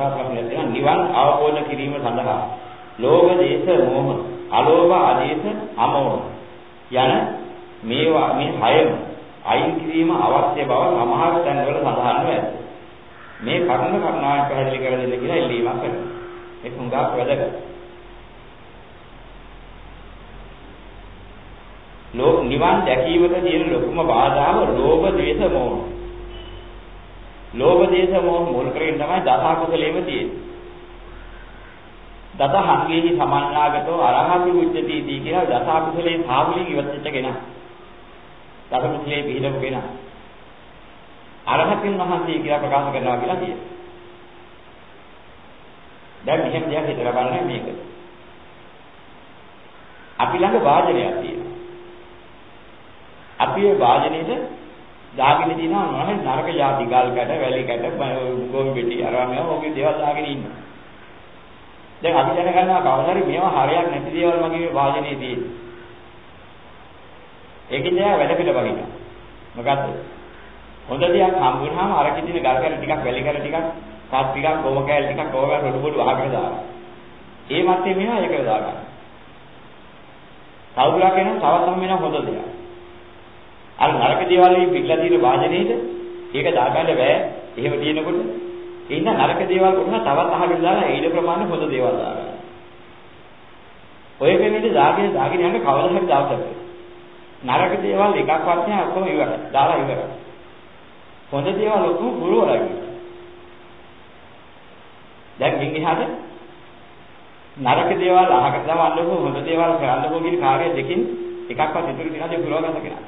තවත් ලක්ෂණයක් තියෙනවා නිවන් අවබෝධ කිරීම සඳහා ලෝභ දේශ මොහ අලෝභ ආදේශ අමෝහ යන මේවා මේ හයම අයින් කිරීම අවශ්‍ය බව සමහර තැන්වල සඳහන්ව ඇත. මේ කර්ම කර්ණාවෙන් පැහැදිලි කර දෙන්න කියලා ඉල්ලීමක් කරනවා. ඒක හුඟක් වැදගත්. ලෝක නිවන් දැකීමට තියෙන ලොකුම බාධාව ලෝභ, ද්වේෂ, මෝහ. ලෝභ, ද්වේෂ, මෝහ මුල් කරගෙන තමයි දස කුසලෙම තියෙන්නේ. දස හංගේහි සමන්නාගතෝ අරහති උච්චති දී කියලා දස කුසලේ සාහුලින් ඉවත්ච්ච කෙනා. දස කුසලේ පිළිදපු කෙනා. අරහතින් වහන්සේ කියලා ප්‍රකාශ කරනවා කියලා කියනවා. දැන් මෙහෙම දෙයක් හිතලා බලන්න මේක. අපි ළඟ වාදනයක් තියෙනවා. අපි ඒ වාදනයේට දාගෙන තියෙනවා මොනවද නරක જાති ගල් කැට, වැලි කැට, ගොම්බෙටි අරම ඔයගේ දේවල් දාගෙන ඉන්නවා. දැන් අපි දැනගන්නවා කවදාරි මේවා හරියක් නැති දේවල් මගේ වාදනයේ තියෙන්නේ. ඒකෙන් දැන් වැඩ පිට වගිනවා. මොකද්ද? හොඳ දෙයක් හම්බුනහම අර කිදින ගල් කැල ටිකක් වැලි කැල ටිකක් පාත් ටිකක් ගොම කැල ටිකක් ඕවා රොඩු බොඩු අහකට දානවා. ඒ මැත්තේ මේවා ඒකට දාගන්න. තවුලා කියන තවත් සම වෙන හොඳ දෙයක්. අර නරක දේවල් වලින් පිටලා තියෙන වාදනයේද ඒක දාගන්න බෑ. එහෙම තියෙනකොට එන්න නරක දේවල් කොටන තවත් අහකට දාලා ඊට ප්‍රමාණය හොඳ දේවල් දාගන්න. ඔය කෙනෙක් දාගෙන දාගෙන යන කවදා හරි දවසක නරක දේවල් එකක්වත් නෑ ඔක්කොම ඉවරයි. දාලා ඉවරයි. හොඳ දේවල් ඔක්කොම පුරවලා ඉවරයි. දැන් මින් එහාට නරක දේවල් අහකට දාවන්නකො හොඳ දේවල් කරන්නකො කියන කාර්ය දෙකින් එකක්වත් ඉතුරු වෙනද පුරව ගන්න කෙනා.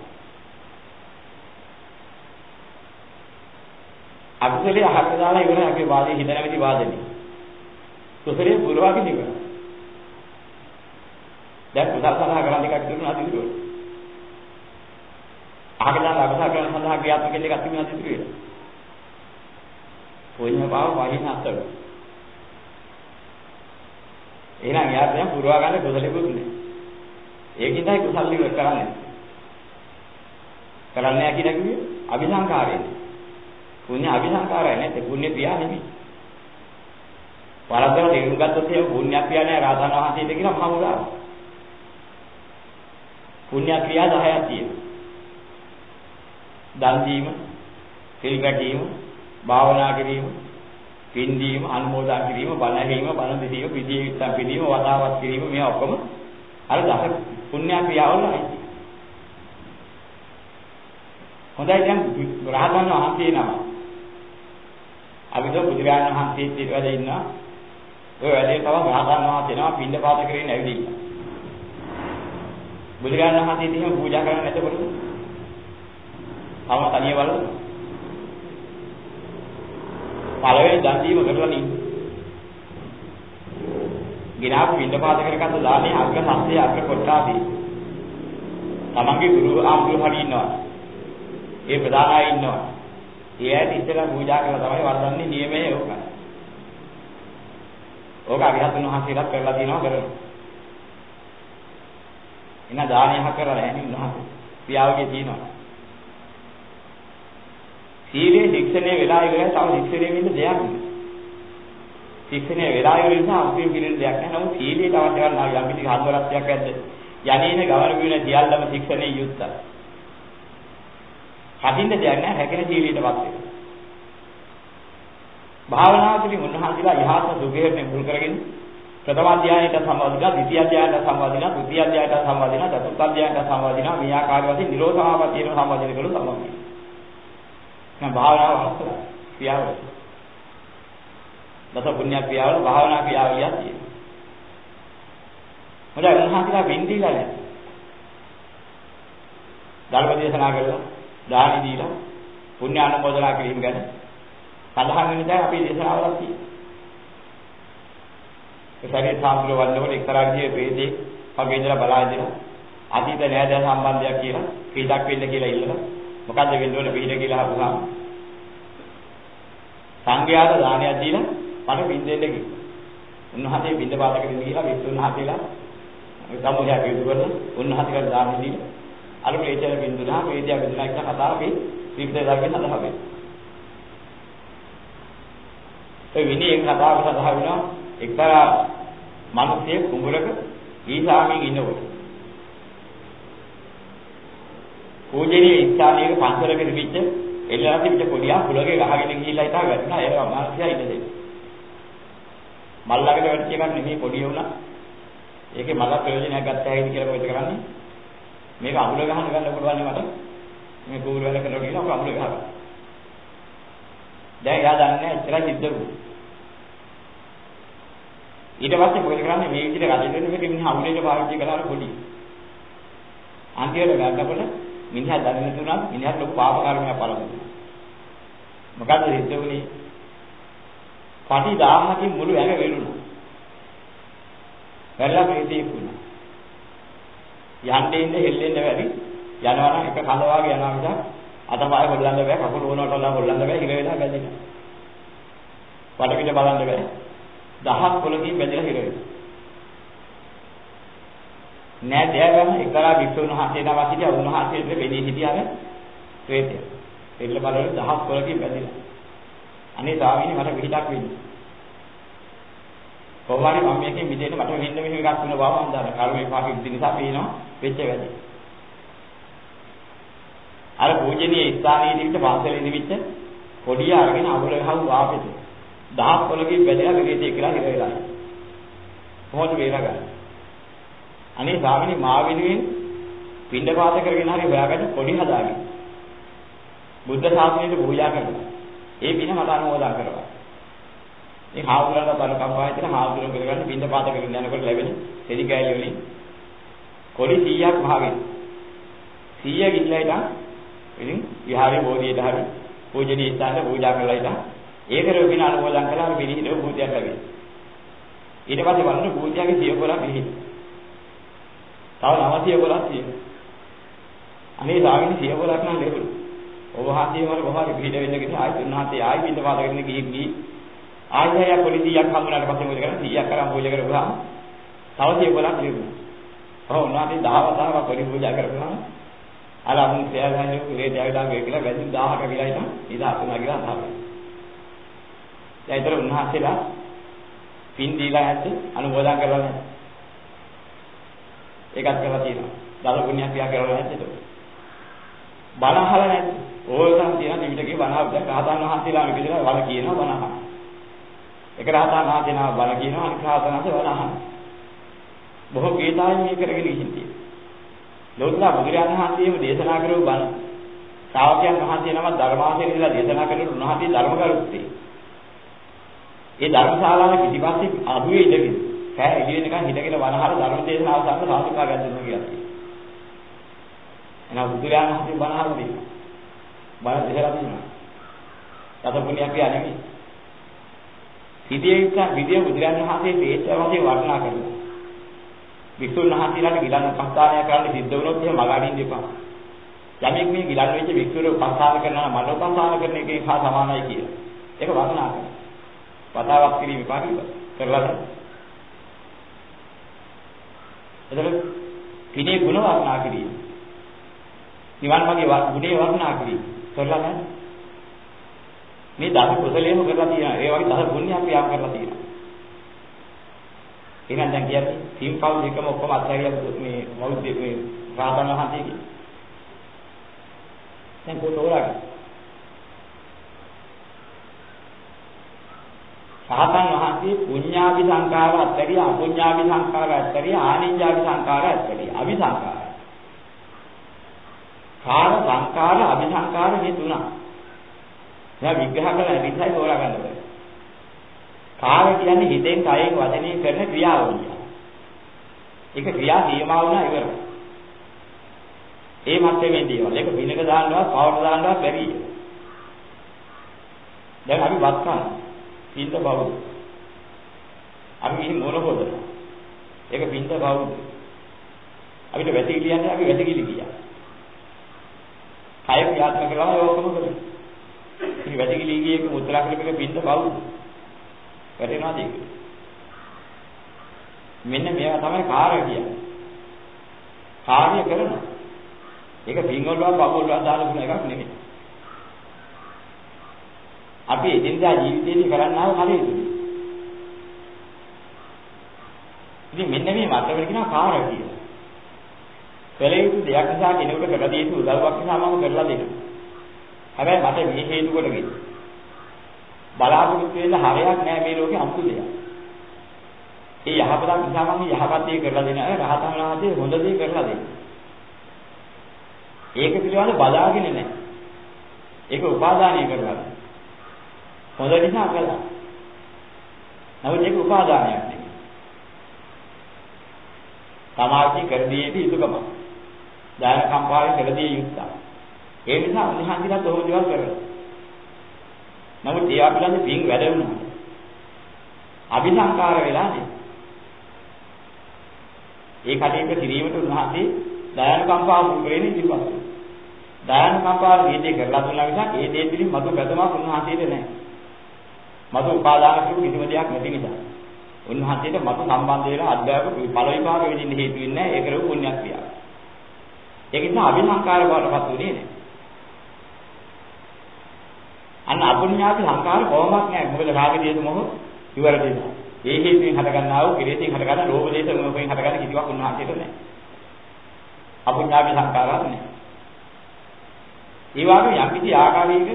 අකුසලයේ අහකට දාලා ඉවරයි අපේ වාදේ හිත නැමැති වාදනේ. කුසලයේ පුරවගෙන ඉවරයි. දැන් කුසල සඳහා කරන්න එකක් දුන්නා දිනුවා. අහකට දාලා අකුසල කරන සඳහා ක්‍රියාත්මක වෙන්න එකක් තිබුණා දිනුවා. කොයිම බව වහින අතර. එහෙනම් එයාට දැන් පුරවා ගන්න කුසලෙකුත් නෑ. ඒකින් තමයි කුසල් ඉවර කරන්නේ. කරන්නේ නැහැ කියන කිව්වේ අபிසංකාරයෙන්. පුණ්‍ය අபிසංකාරය නැත්නම් පුණ්‍ය ක්‍රියා නෙමෙයි. වරද්දව තේරුම් ගත්තොත් එහෙම පුණ්‍ය ක්‍රියා නෑ රාතන් වහන්සේට කියන මහා මුලාව. පුණ්‍ය ක්‍රියා 10ක් තියෙනවා. දන් දීම, සිල් ගැටීම, භාවනා කිරීම, පින්දීම, අනුමෝදන් කිරීම, බණ ඇහිීම, බණ දෙසීම, විදීවිත්තම් පිළීම, වතාවත් කිරීම මේ ඔක්කොම අර දස පුණ්‍ය ක්‍රියාවලයි. හොඳයි දැන් රහතන් වහන්සේ නම. අපි දැන් බුදුරජාණන් වහන්සේ ඉතිරිවද ඉන්නවා. ඔය වැඩේ තව රහතන් වහන්සේ නම පින්ඳ පාත කරගෙන ඇවිදින්න. බුදුරජාණන් වහන්සේ ඉතින් පූජා කරන්නේ නැතකොට තම තනිය බලන්න. පළවෙනි දන් දීම කරලා නේ. ගිනාපු පින්දපාත කරගත්ත දානේ අග්‍ර සස්සේ අග්‍ර කොටාදී. තමන්ගේ ගුරු ආම්දුර හරි ඉන්නවා. ඒ ප්‍රධාන අය ඉන්නවා. ඒ ඇයි ඉස්සෙල්ලා පූජා කරලා තමයි වර්ධන්නේ නියමයේ ඕකයි. ඕක අරිහතුන් වහන්සේලාත් කරලා තියෙනවා කරනවා. එන දානයක් කරලා නැහැ නේ උන්වහන්සේ. පියාවගේ තියෙනවා. සීලේ ශික්ෂණය වෙලා ඉවරයි තව ශික්ෂණය වෙන්න දෙයක් නෑ. ශික්ෂණය වෙලා ඉවර නිසා අන්තිම පිළිෙන දෙයක් නෑ. නමුත් සීලයට අවශ්‍ය කරන යම් කිසි හතරක් ඇද්ද? යන්නේන ගවර වින සියල්ලම ශික්ෂණේ යුක්තයි. හදින්න දෙයක් නෑ හැකෙන සීලයටපත් වෙන්න. භාවනා තුළින් උන්වහන්සේලා යහත සුභයට මුල් කරගෙන ප්‍රථම අධ්‍යායයට සම්බන්ධිනා, ද්විතිය අධ්‍යායයට සම්බන්ධිනා, තෘතිය අධ්‍යායයට සම්බන්ධිනා, චතුර්ථ අධ්‍යායයට සම්බන්ධිනා මේ ආකාර වශයෙන් නිරෝධාවතියට සම්බන්ධින කළු සම්බන්ධයි. දැන් භාවනාව අවස්ථාව ක්‍රියාව. දස පුණ්‍ය ක්‍රියාවල භාවනා ක්‍රියාවලියක් තියෙනවා. මොකද උන්වහන්සේලා බින්දීලා නැහැ. ධර්ම දේශනා කළා, දානි දීලා, පුණ්‍ය අනුමෝදනා කිරීම ගැන සඳහන් වෙන දේ අපේ දේශනාවලක් තියෙනවා. ඒ ශරීර සාමුල වන්නකොට එක්තරා විදිහේ වේදේ වගේ ඉඳලා බලා ඉඳලා අතීත නෑදෑ සම්බන්ධයක් කියලා පිටක් වෙන්න කියලා ඉල්ලලා මොකද්ද වෙන්න ඕනේ පිට කියලා අහපුවාම සංඝයාට දානයක් දීලා මට පින් දෙන්න කිව්වා. උන්වහන්සේ බින්ද පාතකෙන් ගිහිලා විසුණුහන්සේලා සම්මුඛය පිටු කරලා උන්වහන්සේට දාන දීලා අර මේචර බින්දුනා වේදියා බින්දුනා කියන කතාව අපි විවිධ ධර්මයෙන් අදහා වෙනවා. ඒ විනී එක කතාව සඳහා වෙනවා එක්තරා මිනිහෙක් කුඹරක ඊසාමින් ඉන්නකොට පූජනීය ස්ථානයක පන්සලක තිබිච්ච එල්ලලා තිබිච්ච පොඩියා කුලගේ ගහගෙන ගිහිල්ලා හිටා වැටුණා ඒක අමාරුසියා ඉන්න දෙන්න. මල්ලකට වැටිච්ච එකක් නෙමෙයි පොඩි වුණා. ඒකේ මල ප්‍රයෝජනයක් ගත්ත හැකිද කියලා කොහෙද කරන්නේ? මේක අමුල ගහන්න ගන්න පුළුවන් නේ මට. මේ කුඹුර වල කරලා කියන අමුල ගහගන්න. දැන් එයා දන්නේ එච්චරයි සිද්ධ වුනේ. ඊට පස්සේ මොකද කරන්නේ මේ විදිහට රජෙන්නේ මේක මිනිහ අමුලේට පාවිච්චි කරලා පොඩි. අන්තිමට ගන්නකොට මිනිහා දන්නේ නැතුණා මිනිහාට ලොකු පාප කර්මයක් පළමුුණා. මොකද සිද්ධ වුනේ? පටි 1000කින් මුළු ඇඟ වෙලුණා. වැරලා ප්‍රේතී වුණා. යන්නේ ඉන්න හෙල්ලෙන්න බැරි යනවා නම් එක කඳ වාගේ යනවා මිසක් අතපය හොල්ලන්න බෑ කකුල ඕනකට ඔල්ලන්න හොල්ලන්න බෑ හිර වෙලා බැඳෙනවා. වඩ පිට බලන්න බෑ. දහස් පොලකින් බැඳලා හිර වෙනවා. නෑ දෙයගම එක්තරා වික්ෂුන් වහන්සේ නමක් හිටියා උන්වහන්සේට වෙදී හිටියාම ප්‍රේතය. එල්ල බලවල දහස් පොලකින් බැඳිලා. අනේ ස්වාමීනි මට පිටක් වෙන්නේ. කොහොමද මම මේකෙන් මිදෙන්න මට මෙන්න මෙහෙම එකක් වෙන බව මම දන්නවා. කර්මේ පාපෙ ඉඳි නිසා පේනවා වෙච්ච වැඩි. අර පූජනීය ස්ථානයේ දිවිත පන්සලේ දිවිච්ච පොඩිය අරගෙන අවුල ගහව වාපෙද. දහස් පොලකින් බැඳලා විවේතය කියලා හිර වෙලා. කොහොමද වේරගන්නේ? අනේ ස්වාමීනි මා වෙනුවෙන් පින්ඩපාත කරගෙන හරි හොයාගන්න පොඩි හදාගෙන. බුද්ධ ශාසනයට පූජා කරනවා. ඒ පින මට අනුමෝදන් කරනවා. මේ හාමුදුරන්ට බල කම්පාය තියෙන හාමුදුරුවෝ කරගන්න පින්ඩපාත කරගෙන යනකොට ලැබෙන තෙලි කෑලි වලින් කොඩි 100ක් මහගෙන 100 ගිල්ලා ඉතින් ඉතින් විහාරයේ බෝධියට හරි පූජනීය ස්ථානට පූජා කරලා ඉතින් ඒකර පින අනුමෝදන් කළා පිළිහිදව භූතියක් ලැබෙයි. ඊට පස්සේ බලන්න භූතියගේ සිය පොළක් පිළිහිදු. තව 911ක් තියෙනවා. අනේ ස්වාමීනි 111ක් නම් ලැබුණා. ඔබ වහන්සේ මට කොහොමද පිට වෙන්න කිව්වේ ආයි තුන්හතේ ආයි පිට පාද කරගෙන ගිහින් ගිහි ආයි ආය පොලිසියක් හම්බුනාට පස්සේ මොකද කරන්නේ 100ක් කරන් පූජා කරගුවාම තව 111ක් ලැබුණා. ඔව් උනාදී 10 10ක් පොලි පූජා කරගුවාම අර අමුන් සෑහන්නේ කුලේ දැවිලා ගේ කියලා වැදි 1000ක කියලා ඉතින් ඉදා තුනා කියලා තමයි. දැන් ඒතර උන්වහන්සේලා පින් දීලා ඇත්තේ අනුමෝදන් කරලා නැහැ. ඒකත් කරලා තියෙනවා. දල පුණ්‍ය ක්‍රියා කරලා නැද්ද ඒක? බණ අහලා නැද්ද? ඕකම තියෙන ත්‍රිපිටකේ බණ අහලා දැන් රහතන් වහන්සේලා මේ විදිහට බණ කියනවා බණ අහනවා. එක රහතන් වහන්සේ නම බණ කියනවා අනිත් රහතන් වහන්සේ බණ අහනවා. බොහෝ කේතාවෙන් මේ කරගෙන ඉහින් තියෙනවා. ලෝතර බුදුරජාණන් වහන්සේම දේශනා කරපු බණ ශ්‍රාවකයන් වහන්සේ නම ධර්මාසනේ ඉඳලා දේශනා කරන උන්වහන්සේ ධර්ම කරුත්තේ. ඒ ධර්මශාලාවේ පිටිපස්සේ අඩුවේ ඉඳගෙන කෑ එළිය වෙනකන් හිටගෙන වනහර ධර්ම දේශනාව සම්පූර්ණ සාදුකා ගන්නවා කියලා. එහෙනම් බුදුරජාණන් වහන්සේ බණහර දෙන්නා. බණ දෙහලා තියෙනවා. තත පුණ්‍යක් කියන්නේ නෙමෙයි. සිටියේක විදිය බුදුරජාණන් වහන්සේ තේච්ච වශයෙන් වර්ණනා කරනවා. වික්ෂුන් වහන්සේලාට ගිලන් උපස්ථානය කරන්න සිද්ධ වුණොත් එහෙම මගහරින්න එපා. යමෙක් මේ ගිලන් වෙච්ච වික්ෂුර උපස්ථාන කරනවා මන උපස්ථාන කරන එකේ හා සමානයි කියලා. ඒක වර්ණනා කරනවා. වතාවක් කිරීම එපා කියලා. කරලා එතකොට පිනේ ගුණ වර්ණනා කිරීම. නිවන් මාගේ ගුණේ වර්ණනා කිරීම. කරලා නැහැ. මේ දස කුසලයේම කරලා තියෙනවා. ඒ වගේ දස පුණ්‍ය අපි යාම කරලා තියෙනවා. එහෙනම් දැන් කියන්නේ සිම්පල් දෙකම ඔක්කොම අත්හැරියා මේ මෞද්‍ය මේ රාතන වහන්සේගේ. දැන් කොතෝරාගේ රහතන් වහන්සේ පුඤ්ඤාභි සංකාර අත්තරිය අපුඤ්ඤාභි සංකාර අත්තරිය ආනිඤ්ඤාභි සංකාර අත්තරිය අபிසංකාර. කාර සංකාර අபிසංකාර මේ තුනක්. එයා විග්‍රහ කරලා විදිහයි තෝරා ගන්න බෑ. කාර කියන්නේ හිතෙන් කයෙන් වචනයෙන් කරන ක්‍රියාවලිය. ඒක ක්‍රියා සීමා වුණා ඉවරයි. ඒ මැත්තේ දේවල්. ඒක පිනක දාන්නවත්, පවට දාන්නවත් බැරි. දැන් අපි වත් කරනවා. පින්ද බවුද? අපි මෙහි මොන හොදන? ඒක පින්ද බවුද? අපිට වැටි කියන්නේ අපි වැටකිලි කියා. කය ක්‍රියාත්මක කරලා ඒකම කරන්නේ. ඉතින් වැටකිලි කියේ මුද්‍රා කරපේක පින්ද බවුද? වැටෙනවාද ඒක? මෙන්න මේවා තමයි කාර්ය කියන්නේ. කාර්ය කරනවා. ඒක පින්වල වල පගොල් වල දාලා දුන එකක් නෙමෙයි. අපි එදිනදා ජීවිතේදී කරන්නා වූ කලයුතුයි. ඉතින් මෙන්න මේ මතවල කියනවා කාර්ය කියලා. කළ යුතු දෙයක් නිසා කෙනෙකුට කළ දිය යුතු උදව්වක් නිසා මම කරලා දෙනවා. හැබැයි මට මේ හේතු කොටගෙන බලාපොරොත්තු වෙන්න හරයක් නැහැ මේ ලෝකේ අමුතු දෙයක්. ඒ යහපතක් නිසා මම යහපත් දේ කරලා දෙන අය රහතන් වහන්සේ හොඳ දේ කරලා දෙනවා. ඒක පිළිබඳව බලාගෙන නැහැ. ඒක උපාදානය කරලා. හොඳ නිසා කළා. නමුත් ඒක උපාදානයක් නෙවෙයි. සමාජී කරදීයේදී යුතුයකම. දාන කම්පාවේ කරදී යුක්තා. ඒ නිසා උන්වහන්සේලා තෝම දේවල් කරනවා. නමුත් ඒ අපිට පින් වැඩ වුණා. අபிසංකාර වෙලා නේ. ඒ කටයුතු කිරීමට උන්වහන්සේ දයන කම්පාව මුල් කරගෙන ඉතිපත්. දයන කම්පාව දීදී කරලා දුන්නා මිසක් ඒ දේ පිළින් මතු බැදමක් උන්වහන්සේට නැහැ. මතු උපාදාන කිව්ව කිසිම දෙයක් නැති නිසා. උන්වහන්සේට මතු සම්බන්ධ වෙලා අධ්‍යාපක ඵල විභාග වෙදින්න හේතු වෙන්නේ නැහැ. ඒ කරපු පුණ්‍යක් ක්‍රියාව. ඒක නිසා අභිසංකාර බවටපත් උනේ නැහැ. අන්න අපුඤ්ඤාති සංකාර කොහොමත් නැහැ. මොකද රාග දේශ මොහ ඉවර දෙනවා. ඒ හේතුවෙන් හටගන්නා වූ කෙලෙසින් හටගන්න ලෝභ දේශ මොහෙන් හටගන්න කිසිවක් උන්වහන්සේට නැහැ. අපුඤ්ඤාති සංකාරات නැහැ. ඒ වගේම යම් කිසි ආකාරයක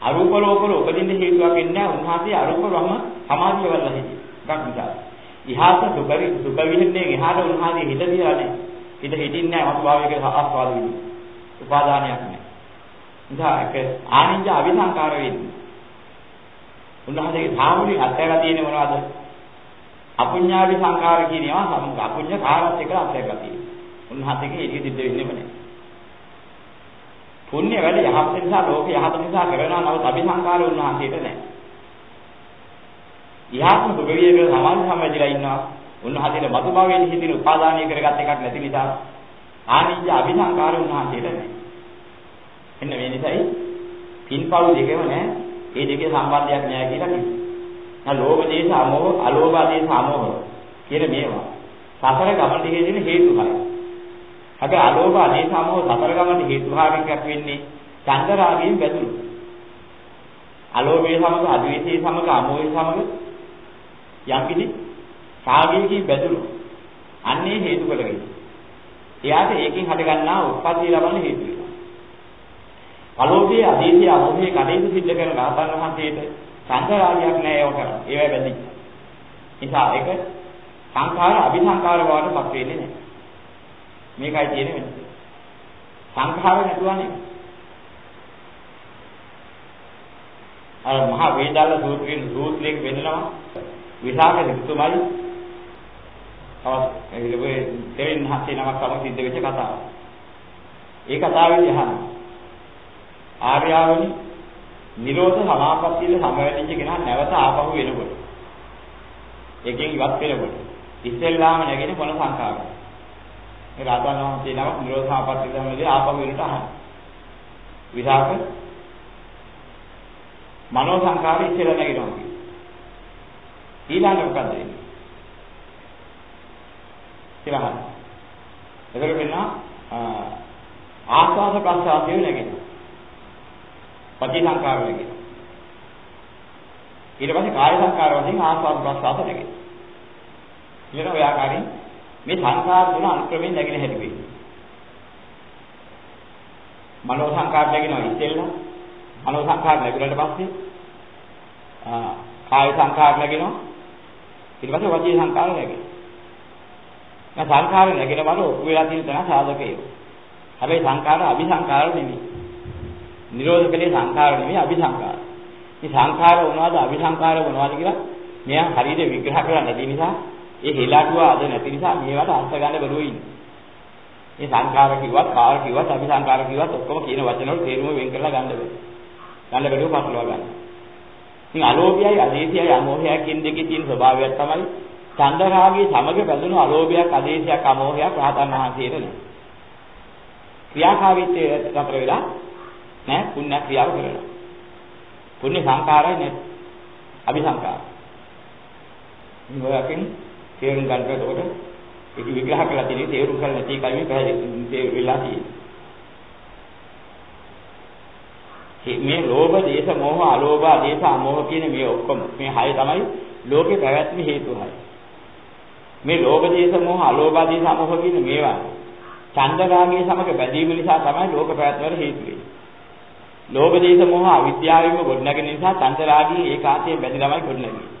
අරූප ලෝකවල උපදින්න හේතුවක් වෙන්නේ නැහැ. උන්වහන්සේ අරූප බ්‍රහ්ම සමාධිය වල හිටියේ. එකක් නිසා. ඉහාස සුපරි සුප විහින්නේ එහාට උන්වහන්සේ හිත දිහා නැහැ. හිත හිටින්නේ නැහැ අතුභාවයක ආස්වාද වෙන්නේ. උපාදානයක් නැහැ. නිසා ඒක ආනිජ අවිසංකාර වෙන්නේ. උන්වහන්සේගේ සාමුලින් අත්හැරලා තියෙන්නේ මොනවද? අපුඤ්ඤාවි සංකාර කියන ඒවා සමුග අපුඤ්ඤ කාරත් එක අත්හැරලා තියෙන්නේ. උන්වහන්සේගේ ඒක සිද්ධ වෙන්නේම නැහැ. පුණ්‍ය වැඩ යහපත නිසා ලෝක යහපත නිසා කරනවා නමුත් අபிසංකාර උන්වහන්සේට නැහැ. ඉහාත්ම දුගවියක සමාන සම්බන්ධලා ඉන්නවා. උන්වහන්සේට මතු භවයෙන් හිතින උපාදානීය කරගත් එකක් නැති නිසා ආනිජ අபிසංකාර උන්වහන්සේට නැහැ. එන්න මේ නිසායි පින්පව් දෙකම නැහැ. මේ දෙකේ සම්බන්ධයක් නැහැ කියලා කිව්වා. නැ ලෝභ දේශ අමෝහ අලෝභ දේශ අමෝහ කියන මේවා. සසර ගමන දිගේ තියෙන හේතු හරි. හැබැයි අලෝභ දේශ අමෝහ සසර ගමන හේතු භාවිකයක් වෙන්නේ චන්ද රාගයෙන් බැඳුණු. අලෝභයේ සමග අද්වේෂයේ සමග අමෝහයේ සමග යම්කිසි රාගයකින් බැඳුණු. අන්නේ හේතු කොටගෙන. එයාට ඒකෙන් හටගන්නා උත්පත්ති ලබන හේතු වෙනවා. අලෝභයේ අදීසිය අමෝහයේ කටයුතු සිද්ධ කරන රහතන් වහන්සේට සංසාරාගයක් නෑ ඒව කරා. ඒවයි බැඳි. නිසා ඒක සංඛාර අபிසංඛාර බවට පත් වෙන්නේ නෑ. මේකයි තියෙන වෙනස. සංඛාර නැතුවනේ. අර මහා වේදාල සූත්‍රයෙන් සූත්‍රයෙන් වෙන්නනවා විසාක සිතුමයි තවත් එළිවේ දෙවියන් හත්ේ නමක් තමයි සිද්ධ වෙච්ච කතාව. ඒ කතාවේදී අහනවා ආර්යාවනි නිරෝධ සමාපත්තියේ සමවැදිච්ච කෙනා නැවත ආපහු වෙනකොට එකෙන් ඉවත් වෙනකොට. ඉස්සෙල්ලාම නැගෙන මොන සංකාරද මේ රාතන් වහන්සේ නම නිරෝධ සමාපත්තිය සමවැදී ආපහු වෙනට අහන. විසාක මනෝ සංකාරය ඉස්සෙල්ලා නැගෙනවා ඊළඟ මොකද වෙන්නේ? කියලා අහන එතකොට වෙනවා ආස්වාද ප්‍රසආදයේ නැගෙනවා. පටි සංකාර වෙන්නේ. ඊට පස්සේ කාය සංකාර වශයෙන් ආස්වාද ප්‍රසආස නැගෙයි. ඊළඟ ඔය ආකාරයෙන් මේ සංකාර තුන අනුක්‍රමයෙන් නැගෙන හැටි වෙන්නේ. මනෝ සංකාර නැගෙනවා ඉතින්ලා මනෝ සංකාර නැගුණාට පස්සේ ආ කාය සංකාර නැගෙනවා ඊට පස්සේ වචී සංකාර නැගෙනවා. මම සංකාර නැගෙන බල ඔප්පු වෙලා තියෙන තැන සාධකයෝ. හැබැයි සංකාර අபிසංකාර නෙමෙයි. නිරෝධ කලේ සංඛාර නෙමෙයි අபிසංඛාර. මේ සංඛාර මොනවද අபிසංඛාර මොනවද කියලා මෙයා හරියට විග්‍රහ කරන්න නැති නිසා ඒ හෙලාටුව අද නැති නිසා මේවට අර්ථ ගන්න බැරුව ඉන්නේ. මේ සංඛාර කිව්වත් කාල කිව්වත් අபிසංඛාර කිව්වත් ඔක්කොම කියන වචන වල තේරුම වෙන් කරලා ගන්න බෑ. ගන්න බැරුව පටලවා ගන්න. ඉතින් අලෝභයයි අදේශයයි අමෝහයයි කියන දෙකේ තියෙන ස්වභාවයක් තමයි චන්දරාගයේ සමග බැඳුණු අලෝභයක් අදේශයක් අමෝහයක් රහතන් වහන්සේට නේ. ක්‍රියාකාරීත්වයට අතර වෙලා නෑ පුණ්‍ය ක්‍රියාව කරනවා. පුණ්‍ය සංකාරයි නේ අபிසංකාර. මේකෙන් තේරුම් ගන්න එතකොට ඒක විග්‍රහ කරලා තියෙන්නේ තේරුම් කරලා නැති එකයි මේ පැහැදිලි වෙලා තියෙන්නේ. මේ ලෝභ, දේශ, මෝහ, අලෝභ, ආදේශ, අමෝහ කියන මේ ඔක්කොම මේ හය තමයි ලෝකේ පැවැත්ම හේතු හය. මේ ලෝභ, දේශ, මෝහ, අලෝභ, ආදේශ, අමෝහ කියන මේවා චන්දරාගයේ සමග බැඳීම නිසා තමයි ලෝක පැවැත්මට හේතු වෙන්නේ. ලෝභ, දේශ, මෝහ අවිද්‍යාවෙන්ම ගොඩනැගෙන නිසා චන්දරාගයේ ඒකාතයෙන් බැඳිලාමයි ගොඩනැගෙන්නේ.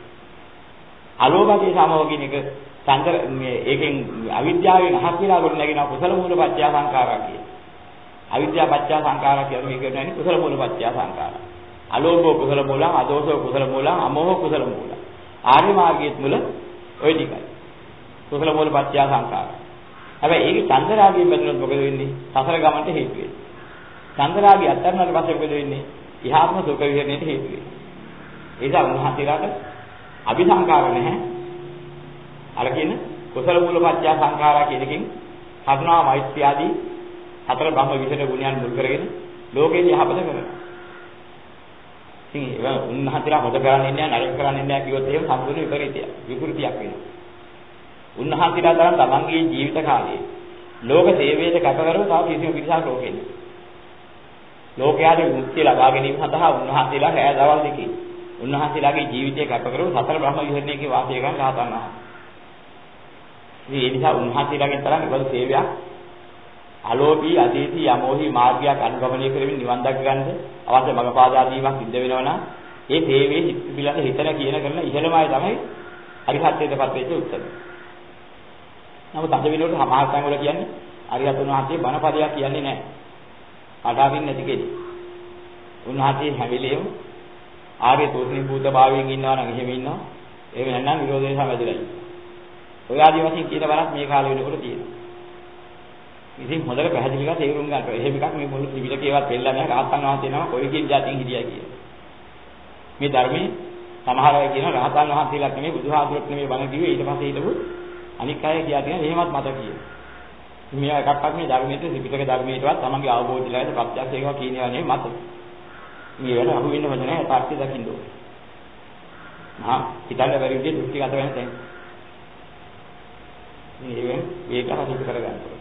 අලෝභ, දේශ, අමෝහ කියන එක චන්දර මේ ඒකෙන් අවිද්‍යාවෙන් අහක් වෙලා ගොඩනැගෙන කුසල මූල පත්‍ය සංඛාරා කියන. අවිද්‍යාව පත්‍ය සංඛාරා කියලා මේක කියන්නේ කුසල මූල පත්‍ය සංඛාරා. අලෝභෝ කුසල මූලං, අදෝසෝ කුසල මූලං, අමෝහෝ කුසල මූලං. ආර්ය මාර්ගයේ මුල ওই ටිකයි. කුසල මූල පත්‍ය සංඛාරා. හැබැයි ඒකේ චන්දරාගයෙන් බැඳුනොත් මොකද වෙන්නේ? සසර ගමනට හේතු වෙන්නේ. චන්දරාගය අත්තරනාට පස්සේ මොකද වෙන්නේ? ඉහාත්ම සුඛ විහරණයට හේතු වෙන්නේ. ඒ නිසා උන්වහන්සේලාට අபிසංකාර නැහැ. අර කියන කුසල මූල පත්‍ය සංඛාරා කියන එකෙන් කරුණා මෛත්‍රී ආදී හතර බ්‍රහ්ම විෂය ගුණයන් මුල් කරගෙන ලෝකේ යහපත කරනවා. ඉතින් ඒවා උන්වහන්සේලා හොද කරන්නේ නැහැ නරක කරන්නේ නැහැ කිව්වොත් එහෙම සම්පූර්ණ විපරීතයක්. විකෘතියක් වෙනවා. උන්වහන්සේලා තරම් තමන්ගේ ජීවිත කාලයේ ලෝක සේවයට කැප කරව තව කිසිම පිරිසක් ලෝකේ නැහැ. ලෝකයාට මුක්තිය ලබා ගැනීම සඳහා උන්වහන්සේලා රැය දවල් දෙකේ උන්වහන්සේලාගේ ජීවිතය කැප කරව සතර බ්‍රහ්ම විහරණයේ වාසය කරන රහතන් වහන්සේ. ඉතින් ඒ නිසා උන්වහන්සේලාගෙන් තරම් ඉබඳු සේවයක් අලෝභී අදීති යමෝහි මාර්ගයක් අනුගමනය කරමින් නිවන් දක් ගන්න අවශ්‍ය මඟ පාදා දීමක් සිද්ධ වෙනවා නම් ඒ තේවේ හිත පිළිබඳ හිතන කියන කරන ඉහළම අය තමයි අරිහත්ත්වයටපත් වෙච්ච උත්තරය. නමුත් අද වෙනකොට සමහර තැන් වල කියන්නේ අරිහතුන් වහන්සේ බණපදයක් කියන්නේ නැහැ. අඩාවින් නැති කෙනෙක්. උන්වහන්සේ හැම වෙලෙම ආර්ය තෝෂණී භූත භාවයෙන් ඉන්නවා නම් එහෙම ඉන්නවා. එහෙම නැත්නම් විරෝධය සමැදලා ඉන්නවා. ඔය ආදි වශයෙන් කියන බණක් මේ කාලේ වෙනකොට තියෙනවා. ඉතින් හොඳට පැහැදිලිව තේරුම් ගන්න ඕනේ. එහෙම එකක් මේ මුළු ත්‍රිවිධකේවත් දෙල්ලා නැහැ. රහතන් වහන්සේ නම කොයි කින් જાතින් හිටියා කියලා. මේ ධර්මයේ සමහර අය කියන රහතන් වහන්සේලාත් නෙමෙයි බුදුහාමුදුරුවෝ නෙමෙයි බණ කිව්වේ ඊට පස්සේ හිටපු අනික් අය කියා තියෙන එහෙමත් මත කියන. මේ එකක්වත් මේ ධර්මයේ ත්‍රිවිධක ධර්මයේටවත් තමන්ගේ අවබෝධය ලැබෙන ප්‍රත්‍යක්ෂ ඒවා කියනවා නෙමෙයි මත. මේ වෙන අහු වෙන්න හොඳ නැහැ. තාක්ෂි දකින්න ඕනේ. මහා හිතන්න බැරි විදිහේ දෘෂ්ටිගත වෙන තැන්. මේ වෙන මේක හසුරු කරගන්න.